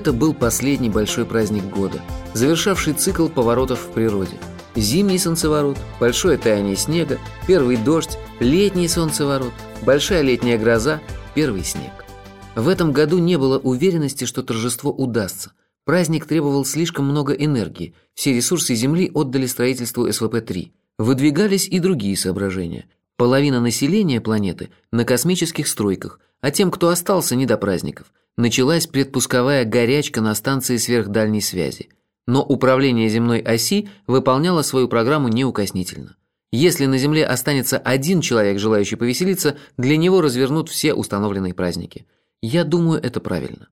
Это был последний большой праздник года, завершавший цикл поворотов в природе. Зимний солнцеворот, большое таяние снега, первый дождь, летний солнцеворот, большая летняя гроза, первый снег. В этом году не было уверенности, что торжество удастся. Праздник требовал слишком много энергии, все ресурсы Земли отдали строительству СВП-3. Выдвигались и другие соображения. Половина населения планеты на космических стройках, а тем, кто остался, не до праздников – началась предпусковая горячка на станции сверхдальней связи. Но управление земной оси выполняло свою программу неукоснительно. Если на Земле останется один человек, желающий повеселиться, для него развернут все установленные праздники. Я думаю, это правильно.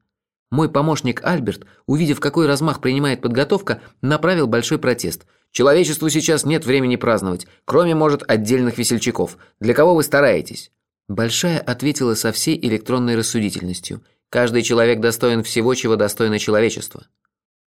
Мой помощник Альберт, увидев, какой размах принимает подготовка, направил большой протест. «Человечеству сейчас нет времени праздновать, кроме, может, отдельных весельчаков. Для кого вы стараетесь?» Большая ответила со всей электронной рассудительностью – Каждый человек достоин всего, чего достойно человечество.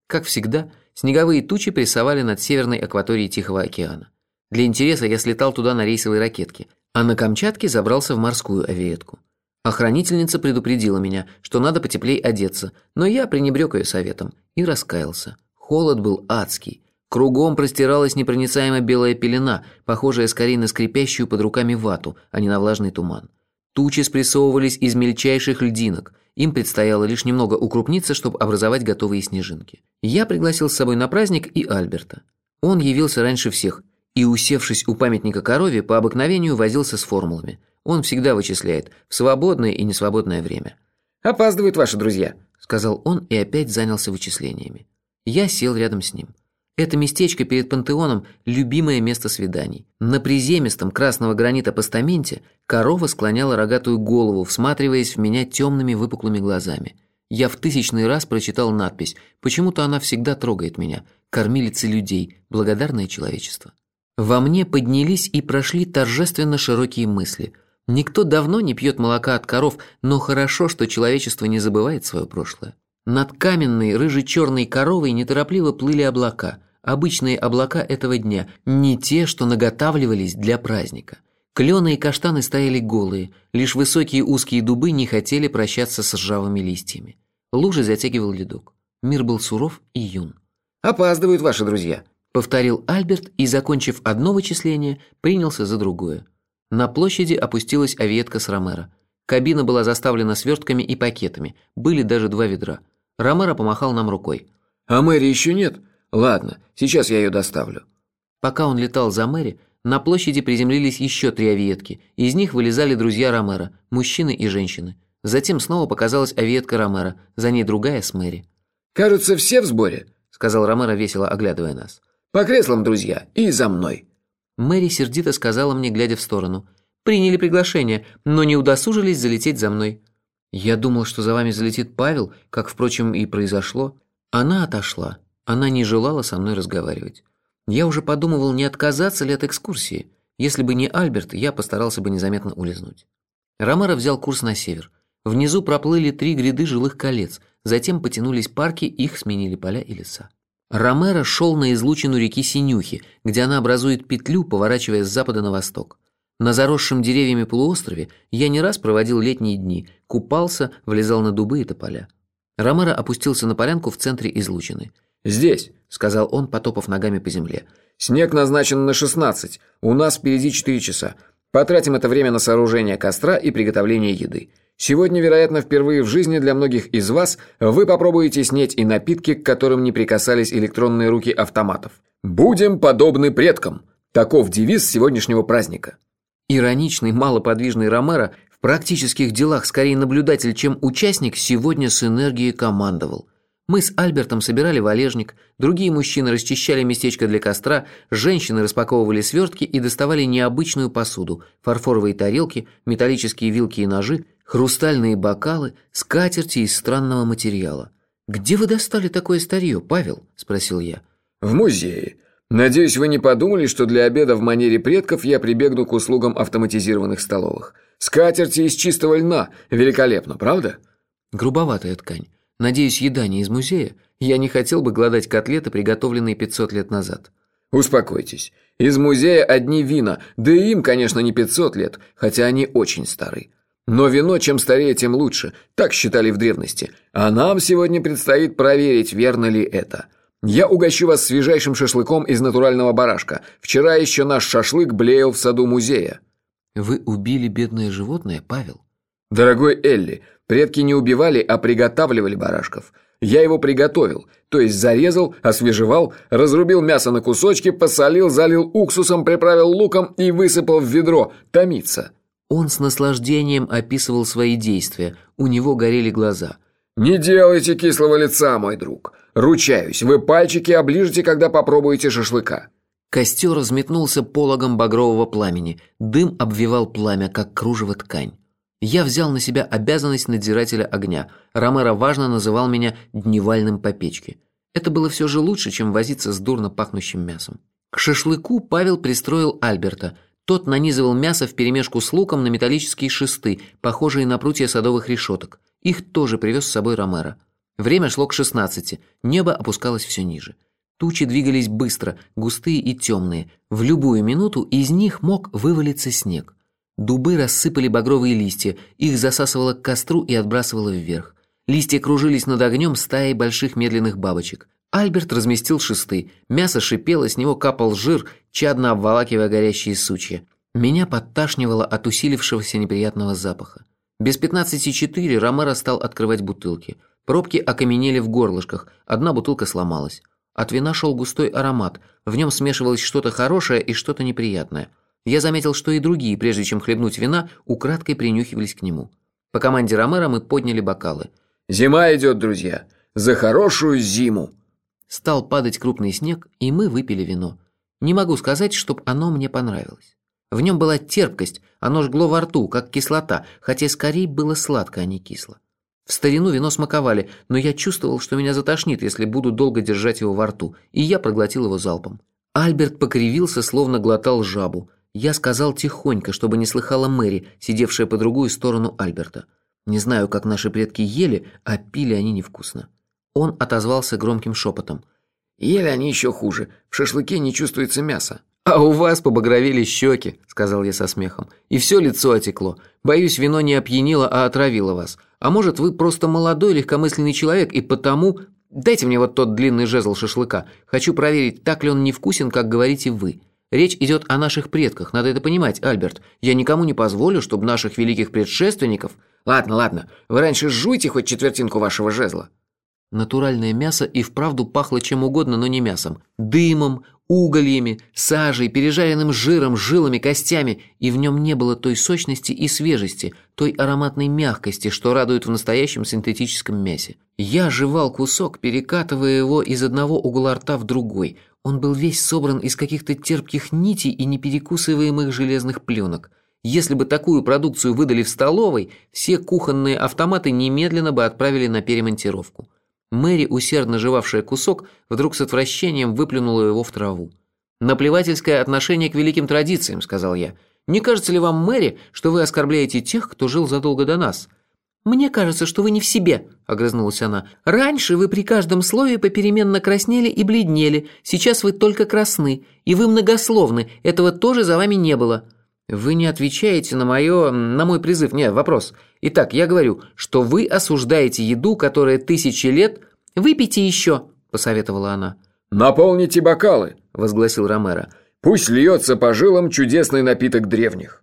Как всегда, снеговые тучи прессовали над северной акваторией Тихого океана. Для интереса я слетал туда на рейсовой ракетке, а на Камчатке забрался в морскую авиетку. Охранительница предупредила меня, что надо потеплей одеться, но я пренебрег ее советом и раскаялся. Холод был адский. Кругом простиралась непроницаемая белая пелена, похожая скорее на скрипящую под руками вату, а не на влажный туман. Тучи спрессовывались из мельчайших льдинок – им предстояло лишь немного укрупниться, чтобы образовать готовые снежинки. Я пригласил с собой на праздник и Альберта. Он явился раньше всех и, усевшись у памятника корове, по обыкновению возился с формулами. Он всегда вычисляет в свободное и несвободное время. «Опаздывают ваши друзья», – сказал он и опять занялся вычислениями. Я сел рядом с ним. Это местечко перед пантеоном – любимое место свиданий. На приземистом красного гранита постаменте корова склоняла рогатую голову, всматриваясь в меня темными выпуклыми глазами. Я в тысячный раз прочитал надпись «Почему-то она всегда трогает меня. Кормилица людей. Благодарное человечество». Во мне поднялись и прошли торжественно широкие мысли. Никто давно не пьет молока от коров, но хорошо, что человечество не забывает свое прошлое. Над каменной рыже-черной коровой неторопливо плыли облака – Обычные облака этого дня, не те, что наготавливались для праздника. Клены и каштаны стояли голые, лишь высокие узкие дубы не хотели прощаться с ржавыми листьями. Лужи затягивал ледок. Мир был суров и юн. «Опаздывают ваши друзья», — повторил Альберт и, закончив одно вычисление, принялся за другое. На площади опустилась авиетка с Ромеро. Кабина была заставлена свертками и пакетами, были даже два ведра. Ромеро помахал нам рукой. «А Мэри еще нет?» Ладно, сейчас я ее доставлю. Пока он летал за Мэри, на площади приземлились еще три авиетки. Из них вылезали друзья Ромера, мужчины и женщины. Затем снова показалась авиетка Ромера, за ней другая с Мэри. «Кажется, все в сборе», — сказал Ромеро, весело оглядывая нас. «По креслам, друзья, и за мной». Мэри сердито сказала мне, глядя в сторону. «Приняли приглашение, но не удосужились залететь за мной». «Я думал, что за вами залетит Павел, как, впрочем, и произошло». Она отошла. Она не желала со мной разговаривать. Я уже подумывал, не отказаться ли от экскурсии. Если бы не Альберт, я постарался бы незаметно улизнуть. Ромеро взял курс на север. Внизу проплыли три гряды жилых колец, затем потянулись парки, их сменили поля и леса. Ромеро шел на излучину реки Синюхи, где она образует петлю, поворачивая с запада на восток. На заросшем деревьями полуострове я не раз проводил летние дни, купался, влезал на дубы и тополя. Ромеро опустился на полянку в центре излучины – «Здесь», — сказал он, потопав ногами по земле. «Снег назначен на шестнадцать. У нас впереди четыре часа. Потратим это время на сооружение костра и приготовление еды. Сегодня, вероятно, впервые в жизни для многих из вас вы попробуете снять и напитки, к которым не прикасались электронные руки автоматов. Будем подобны предкам. Таков девиз сегодняшнего праздника». Ироничный, малоподвижный Ромеро в практических делах скорее наблюдатель, чем участник, сегодня с энергией командовал – мы с Альбертом собирали валежник, другие мужчины расчищали местечко для костра, женщины распаковывали свертки и доставали необычную посуду, фарфоровые тарелки, металлические вилки и ножи, хрустальные бокалы, скатерти из странного материала. «Где вы достали такое старье, Павел?» – спросил я. «В музее. Надеюсь, вы не подумали, что для обеда в манере предков я прибегну к услугам автоматизированных столовых. Скатерти из чистого льна. Великолепно, правда?» Грубоватая ткань. Надеюсь, еда не из музея. Я не хотел бы гладать котлеты, приготовленные 500 лет назад. Успокойтесь. Из музея одни вина, да и им, конечно, не 500 лет, хотя они очень стары. Но вино чем старее, тем лучше. Так считали в древности. А нам сегодня предстоит проверить, верно ли это. Я угощу вас свежайшим шашлыком из натурального барашка. Вчера еще наш шашлык блеял в саду музея. Вы убили бедное животное, Павел? Дорогой Элли, предки не убивали, а приготавливали барашков. Я его приготовил, то есть зарезал, освежевал, разрубил мясо на кусочки, посолил, залил уксусом, приправил луком и высыпал в ведро томиться. Он с наслаждением описывал свои действия, у него горели глаза. «Не делайте кислого лица, мой друг. Ручаюсь, вы пальчики оближете, когда попробуете шашлыка». Костер взметнулся пологом багрового пламени, дым обвивал пламя, как кружево ткань. Я взял на себя обязанность надзирателя огня. Ромеро важно называл меня дневальным по печке. Это было все же лучше, чем возиться с дурно пахнущим мясом. К шашлыку Павел пристроил Альберта. Тот нанизывал мясо вперемешку с луком на металлические шесты, похожие на прутья садовых решеток. Их тоже привез с собой Ромеро. Время шло к 16, небо опускалось все ниже. Тучи двигались быстро, густые и темные. В любую минуту из них мог вывалиться снег. Дубы рассыпали багровые листья, их засасывало к костру и отбрасывало вверх. Листья кружились над огнем стаей больших медленных бабочек. Альберт разместил шесты, мясо шипело, с него капал жир, чадно обволакивая горящие сучья. Меня подташнивало от усилившегося неприятного запаха. Без пятнадцати четыре Ромеро стал открывать бутылки. Пробки окаменели в горлышках, одна бутылка сломалась. От вина шел густой аромат, в нем смешивалось что-то хорошее и что-то неприятное – я заметил, что и другие, прежде чем хлебнуть вина, украдкой принюхивались к нему. По команде Ромера мы подняли бокалы. «Зима идет, друзья! За хорошую зиму!» Стал падать крупный снег, и мы выпили вино. Не могу сказать, чтоб оно мне понравилось. В нем была терпкость, оно жгло во рту, как кислота, хотя скорее было сладко, а не кисло. В старину вино смаковали, но я чувствовал, что меня затошнит, если буду долго держать его во рту, и я проглотил его залпом. Альберт покривился, словно глотал жабу. Я сказал тихонько, чтобы не слыхала Мэри, сидевшая по другую сторону Альберта. Не знаю, как наши предки ели, а пили они невкусно. Он отозвался громким шепотом. «Ели они еще хуже. В шашлыке не чувствуется мяса». «А у вас побагровели щеки», — сказал я со смехом. «И все лицо отекло. Боюсь, вино не опьянило, а отравило вас. А может, вы просто молодой легкомысленный человек, и потому... Дайте мне вот тот длинный жезл шашлыка. Хочу проверить, так ли он невкусен, как говорите вы. Речь идет о наших предках, надо это понимать, Альберт. Я никому не позволю, чтобы наших великих предшественников... Ладно, ладно, вы раньше жуйте хоть четвертинку вашего жезла. Натуральное мясо и вправду пахло чем угодно, но не мясом. Дымом, угольями, сажей, пережаренным жиром, жилами, костями, и в нем не было той сочности и свежести, той ароматной мягкости, что радует в настоящем синтетическом мясе. Я жевал кусок, перекатывая его из одного угла рта в другой. Он был весь собран из каких-то терпких нитей и неперекусываемых железных пленок. Если бы такую продукцию выдали в столовой, все кухонные автоматы немедленно бы отправили на перемонтировку. Мэри, усердно жевавшая кусок, вдруг с отвращением выплюнула его в траву. «Наплевательское отношение к великим традициям», — сказал я. «Не кажется ли вам, Мэри, что вы оскорбляете тех, кто жил задолго до нас?» «Мне кажется, что вы не в себе», – огрызнулась она. «Раньше вы при каждом слове попеременно краснели и бледнели, сейчас вы только красны, и вы многословны, этого тоже за вами не было». «Вы не отвечаете на мое... на мой призыв. Нет, вопрос. Итак, я говорю, что вы осуждаете еду, которая тысячи лет... Выпейте еще», – посоветовала она. «Наполните бокалы», – возгласил Ромеро. «Пусть льется по жилам чудесный напиток древних».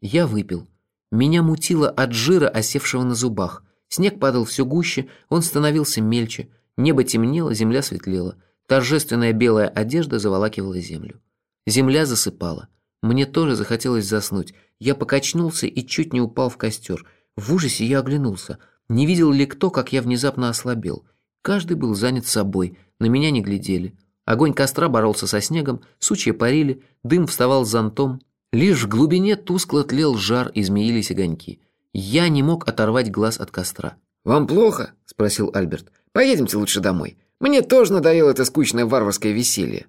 Я выпил. Меня мутило от жира, осевшего на зубах. Снег падал все гуще, он становился мельче. Небо темнело, земля светлела. Торжественная белая одежда заволакивала землю. Земля засыпала. Мне тоже захотелось заснуть. Я покачнулся и чуть не упал в костер. В ужасе я оглянулся. Не видел ли кто, как я внезапно ослабел. Каждый был занят собой, на меня не глядели. Огонь костра боролся со снегом, сучья парили, дым вставал зонтом, Лишь в глубине тускло тлел жар и змеились огоньки. Я не мог оторвать глаз от костра. «Вам плохо?» – спросил Альберт. «Поедемте лучше домой. Мне тоже надоело это скучное варварское веселье».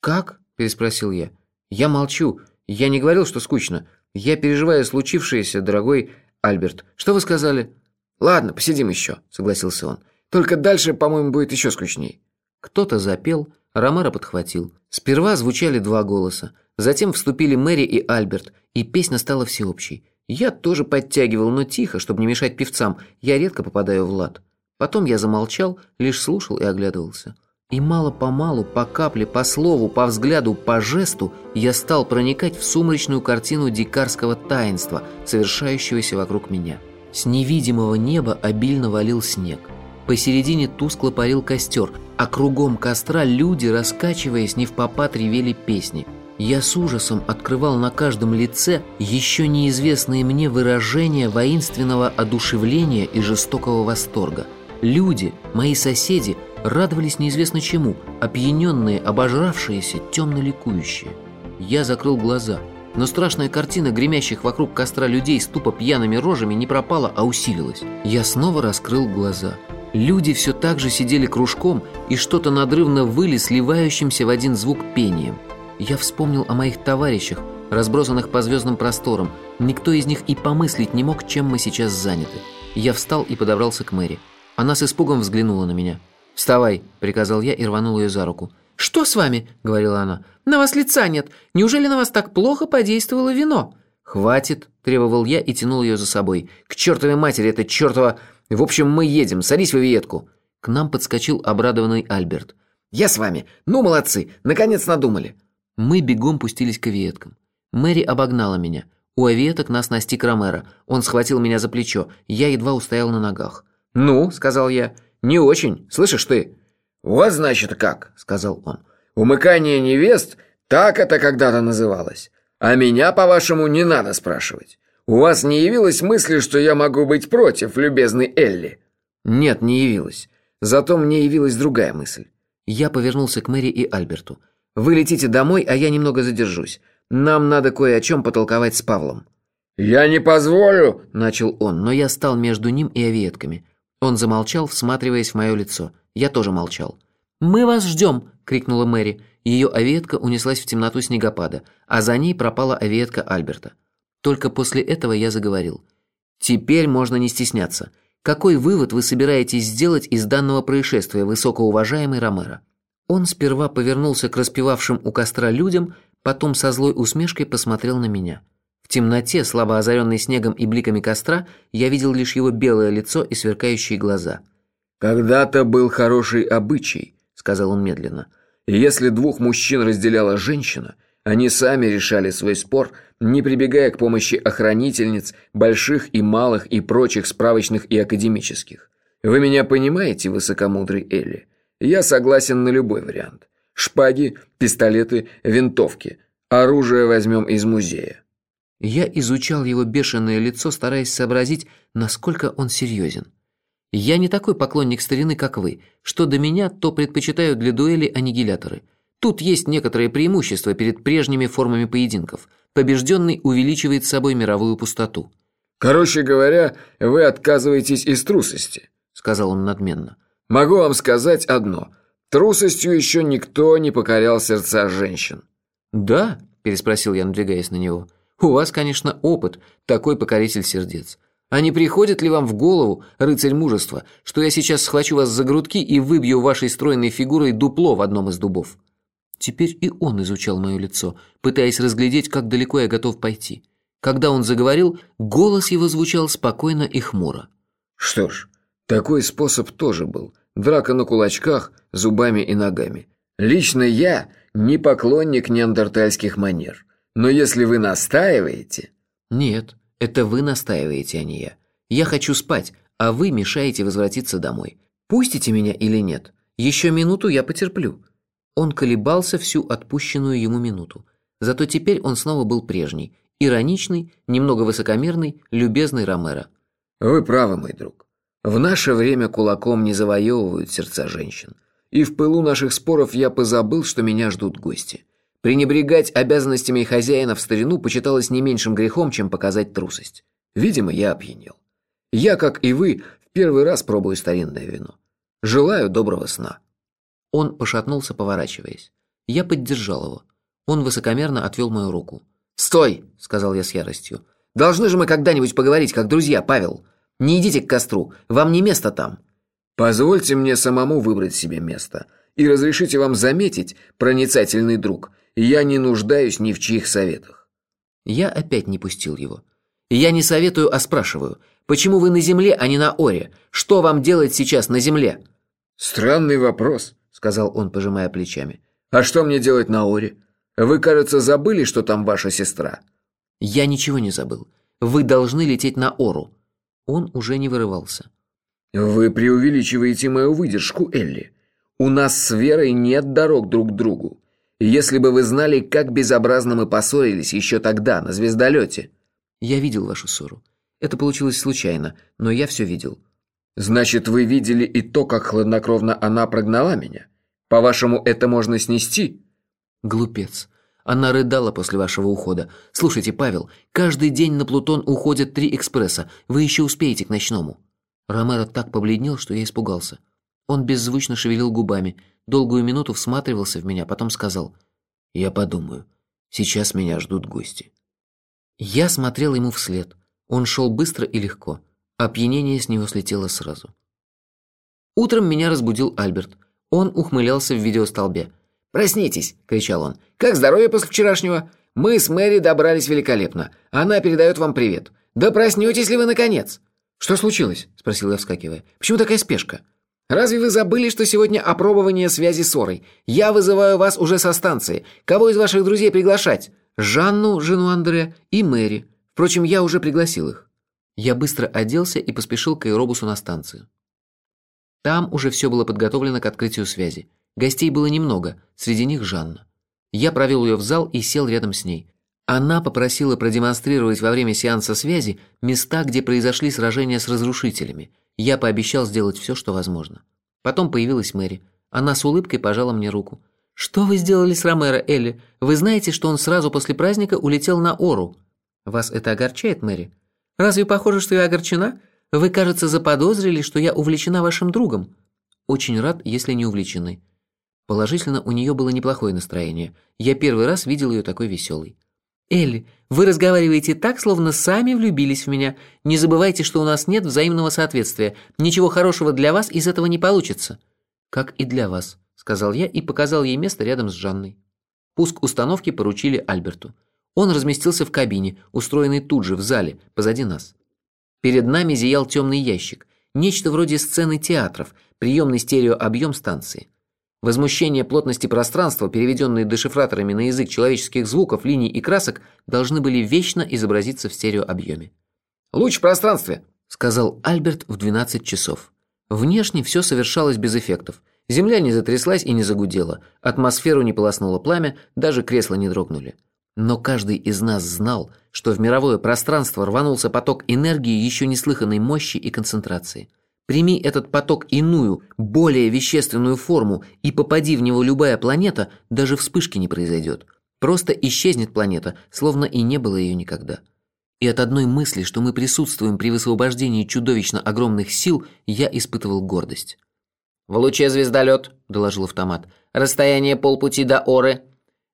«Как?» – переспросил я. «Я молчу. Я не говорил, что скучно. Я переживаю случившееся, дорогой Альберт. Что вы сказали?» «Ладно, посидим еще», – согласился он. «Только дальше, по-моему, будет еще скучней». Кто-то запел, Ромеро подхватил. Сперва звучали два голоса. Затем вступили Мэри и Альберт, и песня стала всеобщей. Я тоже подтягивал, но тихо, чтобы не мешать певцам. Я редко попадаю в лад. Потом я замолчал, лишь слушал и оглядывался. И мало-помалу, по капле, по слову, по взгляду, по жесту я стал проникать в сумрачную картину дикарского таинства, совершающегося вокруг меня. С невидимого неба обильно валил снег. Посередине тускло парил костер, а кругом костра люди, раскачиваясь, не в попад ревели песни. Я с ужасом открывал на каждом лице еще неизвестные мне выражения воинственного одушевления и жестокого восторга. Люди, мои соседи, радовались неизвестно чему, опьяненные, обожравшиеся, темно ликующие. Я закрыл глаза, но страшная картина гремящих вокруг костра людей с тупо пьяными рожами не пропала, а усилилась. Я снова раскрыл глаза. Люди все так же сидели кружком, и что-то надрывно выли сливающимся в один звук пением. Я вспомнил о моих товарищах, разбросанных по звездным просторам. Никто из них и помыслить не мог, чем мы сейчас заняты. Я встал и подобрался к Мэри. Она с испугом взглянула на меня. «Вставай», – приказал я и рванул ее за руку. «Что с вами?» – говорила она. «На вас лица нет. Неужели на вас так плохо подействовало вино?» «Хватит», – требовал я и тянул ее за собой. «К чертовой матери, это чертова... В общем, мы едем. Садись в авиетку». К нам подскочил обрадованный Альберт. «Я с вами. Ну, молодцы. Наконец надумали». Мы бегом пустились к авиеткам. Мэри обогнала меня. У авиеток нас настиг Ромеро. Он схватил меня за плечо. Я едва устоял на ногах. «Ну», — сказал я, — «не очень. Слышишь ты?» «Вот, значит, как», — сказал он. «Умыкание невест, так это когда-то называлось. А меня, по-вашему, не надо спрашивать. У вас не явилось мысли, что я могу быть против, любезный Элли?» «Нет, не явилось. Зато мне явилась другая мысль». Я повернулся к Мэри и Альберту. Вы летите домой, а я немного задержусь. Нам надо кое о чем потолковать с Павлом». «Я не позволю!» – начал он, но я стал между ним и авиетками. Он замолчал, всматриваясь в мое лицо. Я тоже молчал. «Мы вас ждем!» – крикнула Мэри. Ее авиетка унеслась в темноту снегопада, а за ней пропала авиетка Альберта. Только после этого я заговорил. «Теперь можно не стесняться. Какой вывод вы собираетесь сделать из данного происшествия, высокоуважаемый Ромеро?» Он сперва повернулся к распевавшим у костра людям, потом со злой усмешкой посмотрел на меня. В темноте, слабо озаренной снегом и бликами костра, я видел лишь его белое лицо и сверкающие глаза. «Когда-то был хороший обычай», — сказал он медленно. «И если двух мужчин разделяла женщина, они сами решали свой спор, не прибегая к помощи охранительниц, больших и малых и прочих справочных и академических. Вы меня понимаете, высокомудрый Элли?» Я согласен на любой вариант. Шпаги, пистолеты, винтовки. Оружие возьмем из музея. Я изучал его бешеное лицо, стараясь сообразить, насколько он серьезен. Я не такой поклонник старины, как вы. Что до меня, то предпочитаю для дуэли аннигиляторы. Тут есть некоторые преимущества перед прежними формами поединков. Побежденный увеличивает с собой мировую пустоту. «Короче говоря, вы отказываетесь из трусости», — сказал он надменно. Могу вам сказать одно. Трусостью еще никто не покорял сердца женщин. «Да?» – переспросил я, надвигаясь на него. «У вас, конечно, опыт, такой покоритель сердец. А не приходит ли вам в голову, рыцарь мужества, что я сейчас схвачу вас за грудки и выбью вашей стройной фигурой дупло в одном из дубов?» Теперь и он изучал мое лицо, пытаясь разглядеть, как далеко я готов пойти. Когда он заговорил, голос его звучал спокойно и хмуро. «Что ж, такой способ тоже был. Драка на кулачках, зубами и ногами. Лично я не поклонник неандертальских манер. Но если вы настаиваете... Нет, это вы настаиваете, а не я. Я хочу спать, а вы мешаете возвратиться домой. Пустите меня или нет? Еще минуту я потерплю. Он колебался всю отпущенную ему минуту. Зато теперь он снова был прежний. Ироничный, немного высокомерный, любезный Ромеро. Вы правы, мой друг. В наше время кулаком не завоевывают сердца женщин. И в пылу наших споров я позабыл, что меня ждут гости. Пренебрегать обязанностями хозяина в старину почиталось не меньшим грехом, чем показать трусость. Видимо, я опьянел. Я, как и вы, в первый раз пробую старинное вино. Желаю доброго сна». Он пошатнулся, поворачиваясь. Я поддержал его. Он высокомерно отвел мою руку. «Стой!» – сказал я с яростью. «Должны же мы когда-нибудь поговорить, как друзья, Павел. Не идите к костру, вам не место там». «Позвольте мне самому выбрать себе место. И разрешите вам заметить, проницательный друг, я не нуждаюсь ни в чьих советах». Я опять не пустил его. Я не советую, а спрашиваю. Почему вы на земле, а не на Оре? Что вам делать сейчас на земле?» «Странный вопрос», — сказал он, пожимая плечами. «А что мне делать на Оре? Вы, кажется, забыли, что там ваша сестра?» «Я ничего не забыл. Вы должны лететь на Ору». Он уже не вырывался. «Вы преувеличиваете мою выдержку, Элли. У нас с Верой нет дорог друг к другу. Если бы вы знали, как безобразно мы поссорились еще тогда, на звездолете». «Я видел вашу ссору. Это получилось случайно, но я все видел». «Значит, вы видели и то, как хладнокровно она прогнала меня? По-вашему, это можно снести?» «Глупец. Она рыдала после вашего ухода. Слушайте, Павел, каждый день на Плутон уходят три экспресса. Вы еще успеете к ночному». Ромеро так побледнел, что я испугался. Он беззвучно шевелил губами, долгую минуту всматривался в меня, потом сказал «Я подумаю. Сейчас меня ждут гости». Я смотрел ему вслед. Он шел быстро и легко. Опьянение с него слетело сразу. Утром меня разбудил Альберт. Он ухмылялся в видеостолбе. «Проснитесь!» – кричал он. «Как здоровье после вчерашнего? Мы с Мэри добрались великолепно. Она передает вам привет. Да проснетесь ли вы наконец?» «Что случилось?» – спросил я, вскакивая. «Почему такая спешка?» «Разве вы забыли, что сегодня опробование связи с Орой? Я вызываю вас уже со станции. Кого из ваших друзей приглашать?» «Жанну, жену Андре, и Мэри. Впрочем, я уже пригласил их». Я быстро оделся и поспешил к аэробусу на станцию. Там уже все было подготовлено к открытию связи. Гостей было немного, среди них Жанна. Я провел ее в зал и сел рядом с ней. Она попросила продемонстрировать во время сеанса связи места, где произошли сражения с разрушителями. Я пообещал сделать все, что возможно. Потом появилась Мэри. Она с улыбкой пожала мне руку. «Что вы сделали с Ромеро, Элли? Вы знаете, что он сразу после праздника улетел на Ору?» «Вас это огорчает, Мэри?» «Разве похоже, что я огорчена? Вы, кажется, заподозрили, что я увлечена вашим другом». «Очень рад, если не увлечены. Положительно, у нее было неплохое настроение. Я первый раз видел ее такой веселой. «Элли, вы разговариваете так, словно сами влюбились в меня. Не забывайте, что у нас нет взаимного соответствия. Ничего хорошего для вас из этого не получится». «Как и для вас», — сказал я и показал ей место рядом с Жанной. Пуск установки поручили Альберту. Он разместился в кабине, устроенной тут же, в зале, позади нас. Перед нами зиял темный ящик. Нечто вроде сцены театров, приемный стереообъем станции. Возмущение плотности пространства, переведенные дешифраторами на язык человеческих звуков, линий и красок, должны были вечно изобразиться в стереообъеме. «Луч в пространстве», — сказал Альберт в 12 часов. Внешне все совершалось без эффектов. Земля не затряслась и не загудела, атмосферу не полоснуло пламя, даже кресла не дрогнули. Но каждый из нас знал, что в мировое пространство рванулся поток энергии еще неслыханной мощи и концентрации. Прими этот поток иную, более вещественную форму, и попади в него любая планета, даже вспышки не произойдет. Просто исчезнет планета, словно и не было ее никогда. И от одной мысли, что мы присутствуем при высвобождении чудовищно огромных сил, я испытывал гордость. «В луче звездолет», – доложил автомат. «Расстояние полпути до Оры».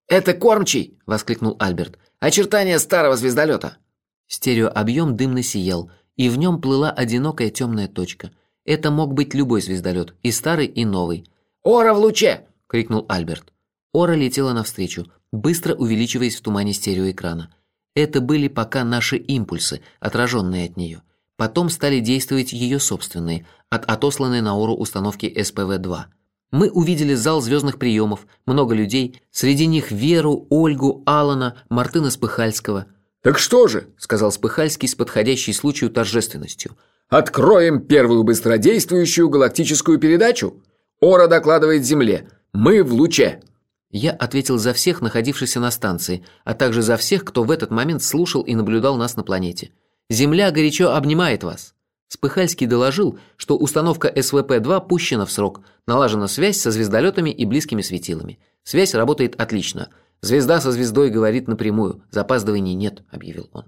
«Это кормчий!» – воскликнул Альберт. «Очертания старого звездолета». Стереообъем дымно сиял, и в нем плыла одинокая темная точка – это мог быть любой звездолет, и старый, и новый. «Ора в луче!» – крикнул Альберт. Ора летела навстречу, быстро увеличиваясь в тумане стереоэкрана. Это были пока наши импульсы, отраженные от нее. Потом стали действовать ее собственные, от отосланной на Ору установки СПВ-2. Мы увидели зал звездных приемов, много людей, среди них Веру, Ольгу, Алана, Мартына Спыхальского. «Так что же?» – сказал Спыхальский с подходящей случаю торжественностью – Откроем первую быстродействующую галактическую передачу. Ора докладывает Земле. Мы в луче. Я ответил за всех, находившихся на станции, а также за всех, кто в этот момент слушал и наблюдал нас на планете. Земля горячо обнимает вас. Спыхальский доложил, что установка СВП-2 пущена в срок, налажена связь со звездолетами и близкими светилами. Связь работает отлично. Звезда со звездой говорит напрямую, запаздываний нет, объявил он.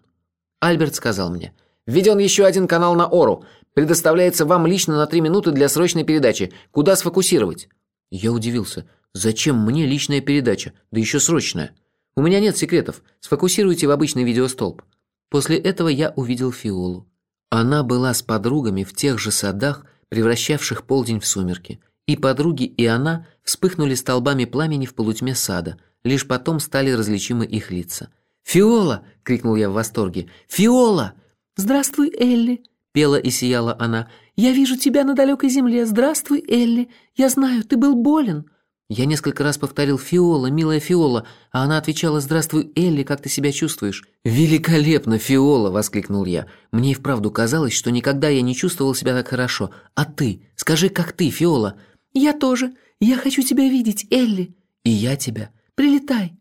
Альберт сказал мне – Введен еще один канал на Ору. Предоставляется вам лично на три минуты для срочной передачи. Куда сфокусировать?» Я удивился. «Зачем мне личная передача? Да еще срочная. У меня нет секретов. Сфокусируйте в обычный видеостолб». После этого я увидел Фиолу. Она была с подругами в тех же садах, превращавших полдень в сумерки. И подруги, и она вспыхнули столбами пламени в полутьме сада. Лишь потом стали различимы их лица. «Фиола!» – крикнул я в восторге. «Фиола!» «Здравствуй, Элли!» – пела и сияла она. «Я вижу тебя на далекой земле. Здравствуй, Элли! Я знаю, ты был болен!» Я несколько раз повторил «Фиола, милая Фиола», а она отвечала «Здравствуй, Элли, как ты себя чувствуешь?» «Великолепно, Фиола!» – воскликнул я. Мне и вправду казалось, что никогда я не чувствовал себя так хорошо. «А ты? Скажи, как ты, Фиола?» «Я тоже. Я хочу тебя видеть, Элли». «И я тебя. Прилетай».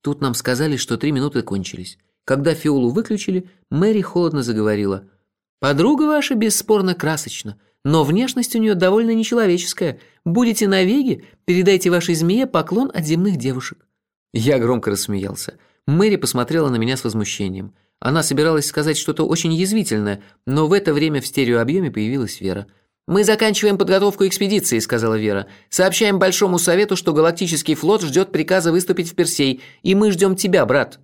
Тут нам сказали, что три минуты кончились. Когда Фиолу выключили, Мэри холодно заговорила. «Подруга ваша бесспорно красочна, но внешность у нее довольно нечеловеческая. Будете на Веге, передайте вашей змее поклон от земных девушек». Я громко рассмеялся. Мэри посмотрела на меня с возмущением. Она собиралась сказать что-то очень язвительное, но в это время в стереообъеме появилась Вера – «Мы заканчиваем подготовку экспедиции», – сказала Вера. «Сообщаем Большому Совету, что Галактический флот ждет приказа выступить в Персей, и мы ждем тебя, брат».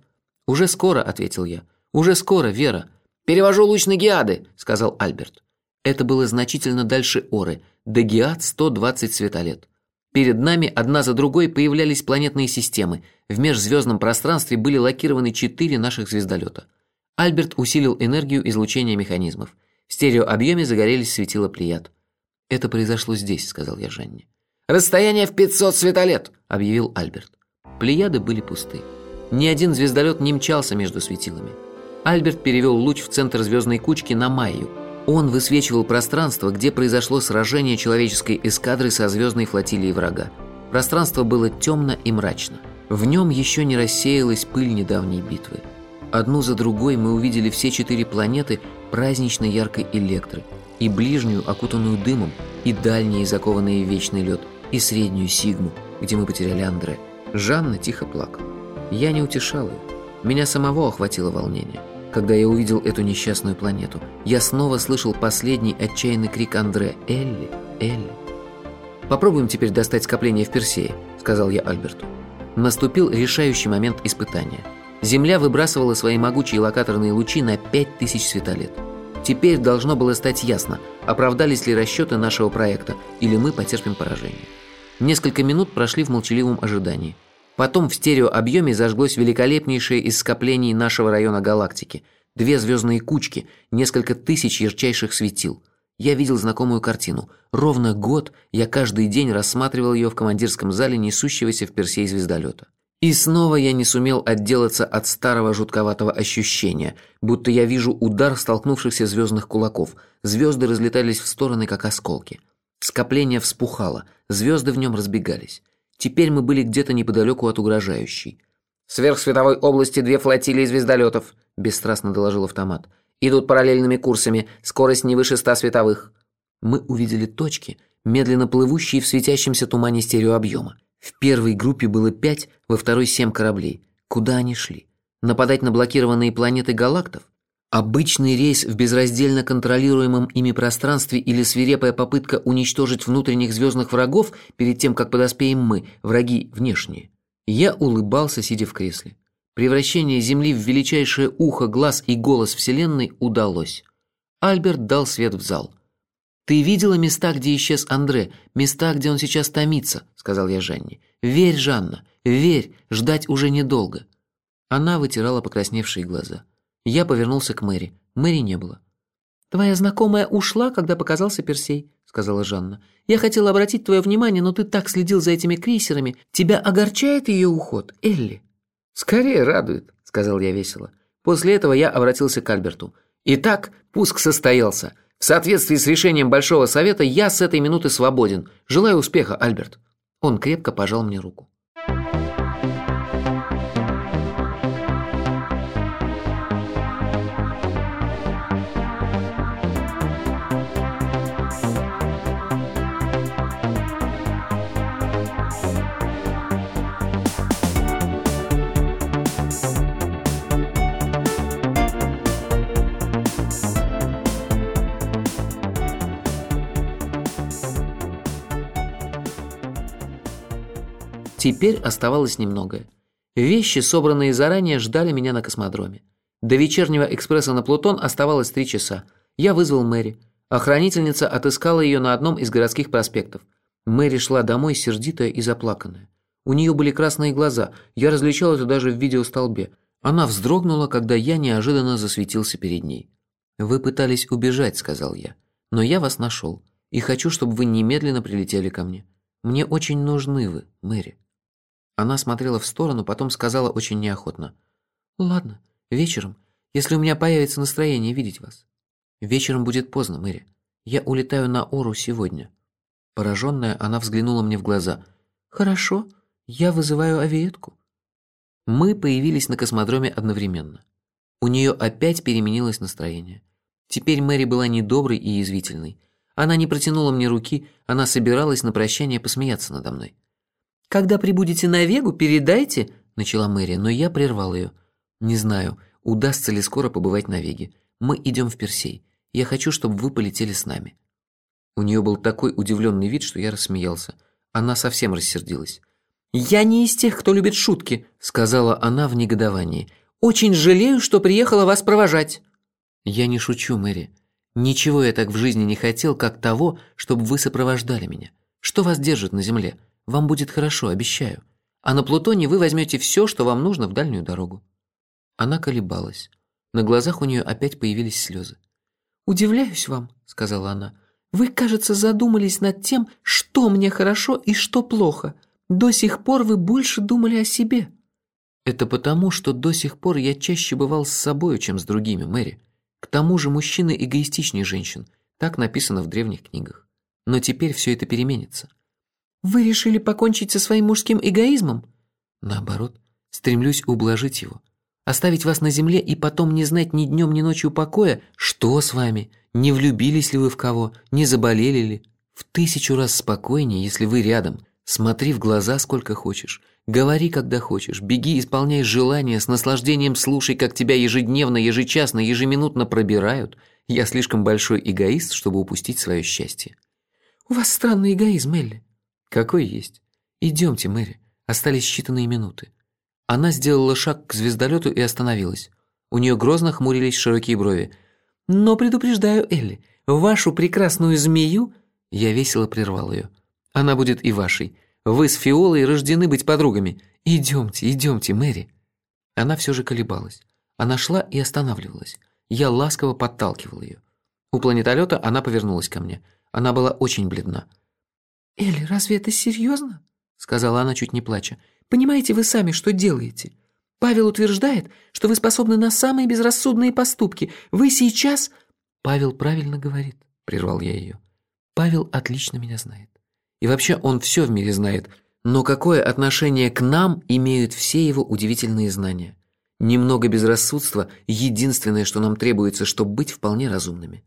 «Уже скоро», – ответил я. «Уже скоро, Вера». «Перевожу луч на Геады», – сказал Альберт. Это было значительно дальше Оры, до Геад 120 светолет. Перед нами одна за другой появлялись планетные системы. В межзвездном пространстве были локированы четыре наших звездолета. Альберт усилил энергию излучения механизмов. В стереообъеме загорелись светила Плеяд. «Это произошло здесь», — сказал я Жанне. «Расстояние в 500 светолет», — объявил Альберт. Плеяды были пусты. Ни один звездолет не мчался между светилами. Альберт перевел луч в центр звездной кучки на Майю. Он высвечивал пространство, где произошло сражение человеческой эскадры со звездной флотилией врага. Пространство было темно и мрачно. В нем еще не рассеялась пыль недавней битвы. Одну за другой мы увидели все четыре планеты празднично яркой электры – и ближнюю, окутанную дымом, и дальние, закованные в вечный лед, и среднюю Сигму, где мы потеряли Андре. Жанна тихо плакала. Я не утешал ее. Меня самого охватило волнение. Когда я увидел эту несчастную планету, я снова слышал последний отчаянный крик Андре «Элли! Элли!». «Попробуем теперь достать скопление в Персее», — сказал я Альберту. Наступил решающий момент испытания. Земля выбрасывала свои могучие локаторные лучи на пять тысяч светолет. Теперь должно было стать ясно, оправдались ли расчеты нашего проекта, или мы потерпим поражение. Несколько минут прошли в молчаливом ожидании. Потом в стереообъеме зажглось великолепнейшее из скоплений нашего района галактики. Две звездные кучки, несколько тысяч ярчайших светил. Я видел знакомую картину. Ровно год я каждый день рассматривал ее в командирском зале несущегося в Персей звездолета. И снова я не сумел отделаться от старого жутковатого ощущения, будто я вижу удар столкнувшихся звездных кулаков. Звезды разлетались в стороны, как осколки. Скопление вспухало, звезды в нем разбегались. Теперь мы были где-то неподалеку от угрожающей. «В сверхсветовой области две флотилии звездолетов», – бесстрастно доложил автомат. «Идут параллельными курсами, скорость не выше ста световых». Мы увидели точки, медленно плывущие в светящемся тумане стереообъема. В первой группе было пять, во второй семь кораблей. Куда они шли? Нападать на блокированные планеты галактов? Обычный рейс в безраздельно контролируемом ими пространстве или свирепая попытка уничтожить внутренних звездных врагов перед тем, как подоспеем мы, враги внешние. Я улыбался, сидя в кресле. Превращение Земли в величайшее ухо, глаз и голос Вселенной удалось. Альберт дал свет в зал. «Ты видела места, где исчез Андре, места, где он сейчас томится», — сказал я Жанне. «Верь, Жанна, верь, ждать уже недолго». Она вытирала покрасневшие глаза. Я повернулся к Мэри. Мэри не было. «Твоя знакомая ушла, когда показался Персей», — сказала Жанна. «Я хотела обратить твое внимание, но ты так следил за этими крейсерами. Тебя огорчает ее уход, Элли?» «Скорее радует», — сказал я весело. После этого я обратился к Альберту. «Итак, пуск состоялся. В соответствии с решением Большого Совета я с этой минуты свободен. Желаю успеха, Альберт». Он крепко пожал мне руку. Теперь оставалось немногое. Вещи, собранные заранее, ждали меня на космодроме. До вечернего экспресса на Плутон оставалось три часа. Я вызвал Мэри. Охранительница отыскала ее на одном из городских проспектов. Мэри шла домой сердитая и заплаканная. У нее были красные глаза, я различал это даже в видеостолбе. Она вздрогнула, когда я неожиданно засветился перед ней. «Вы пытались убежать», — сказал я. «Но я вас нашел, и хочу, чтобы вы немедленно прилетели ко мне. Мне очень нужны вы, Мэри». Она смотрела в сторону, потом сказала очень неохотно. «Ладно, вечером, если у меня появится настроение видеть вас. Вечером будет поздно, Мэри. Я улетаю на Ору сегодня». Пораженная, она взглянула мне в глаза. «Хорошо, я вызываю авиетку». Мы появились на космодроме одновременно. У нее опять переменилось настроение. Теперь Мэри была недоброй и язвительной. Она не протянула мне руки, она собиралась на прощание посмеяться надо мной. «Когда прибудете на Вегу, передайте», — начала Мэри, но я прервал ее. «Не знаю, удастся ли скоро побывать на Веге. Мы идем в Персей. Я хочу, чтобы вы полетели с нами». У нее был такой удивленный вид, что я рассмеялся. Она совсем рассердилась. «Я не из тех, кто любит шутки», — сказала она в негодовании. «Очень жалею, что приехала вас провожать». «Я не шучу, Мэри. Ничего я так в жизни не хотел, как того, чтобы вы сопровождали меня. Что вас держит на земле? Вам будет хорошо, обещаю. А на Плутоне вы возьмете все, что вам нужно в дальнюю дорогу». Она колебалась. На глазах у нее опять появились слезы. «Удивляюсь вам», — сказала она. «Вы, кажется, задумались над тем, что мне хорошо и что плохо. До сих пор вы больше думали о себе». «Это потому, что до сих пор я чаще бывал с собою, чем с другими, Мэри. К тому же мужчины эгоистичнее женщин. Так написано в древних книгах. Но теперь все это переменится». «Вы решили покончить со своим мужским эгоизмом?» «Наоборот, стремлюсь ублажить его. Оставить вас на земле и потом не знать ни днем, ни ночью покоя? Что с вами? Не влюбились ли вы в кого? Не заболели ли? В тысячу раз спокойнее, если вы рядом. Смотри в глаза сколько хочешь. Говори, когда хочешь. Беги, исполняй желания, с наслаждением слушай, как тебя ежедневно, ежечасно, ежеминутно пробирают. Я слишком большой эгоист, чтобы упустить свое счастье. У вас странный эгоизм, Элли. Какой есть. Идемте, Мэри. Остались считанные минуты. Она сделала шаг к звездолету и остановилась. У нее грозно хмурились широкие брови. «Но предупреждаю, Элли, вашу прекрасную змею...» Я весело прервал ее. «Она будет и вашей. Вы с Фиолой рождены быть подругами. Идемте, идемте, Мэри». Она все же колебалась. Она шла и останавливалась. Я ласково подталкивал ее. У планетолета она повернулась ко мне. Она была очень бледна. «Элли, разве это серьезно?» сказала она, чуть не плача. Понимаете вы сами, что делаете? Павел утверждает, что вы способны на самые безрассудные поступки. Вы сейчас...» «Павел правильно говорит», — прервал я ее. «Павел отлично меня знает. И вообще он все в мире знает. Но какое отношение к нам имеют все его удивительные знания? Немного безрассудства — единственное, что нам требуется, чтобы быть вполне разумными».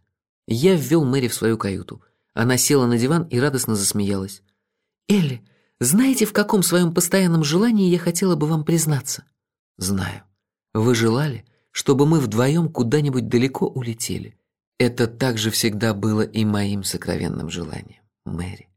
Я ввел Мэри в свою каюту. Она села на диван и радостно засмеялась. «Элли, знаете, в каком своем постоянном желании я хотела бы вам признаться? Знаю. Вы желали, чтобы мы вдвоем куда-нибудь далеко улетели. Это также всегда было и моим сокровенным желанием, Мэри.